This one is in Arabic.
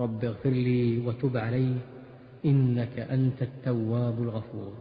رب اغفر لي وتب علي إنك أنت التواب الغفور.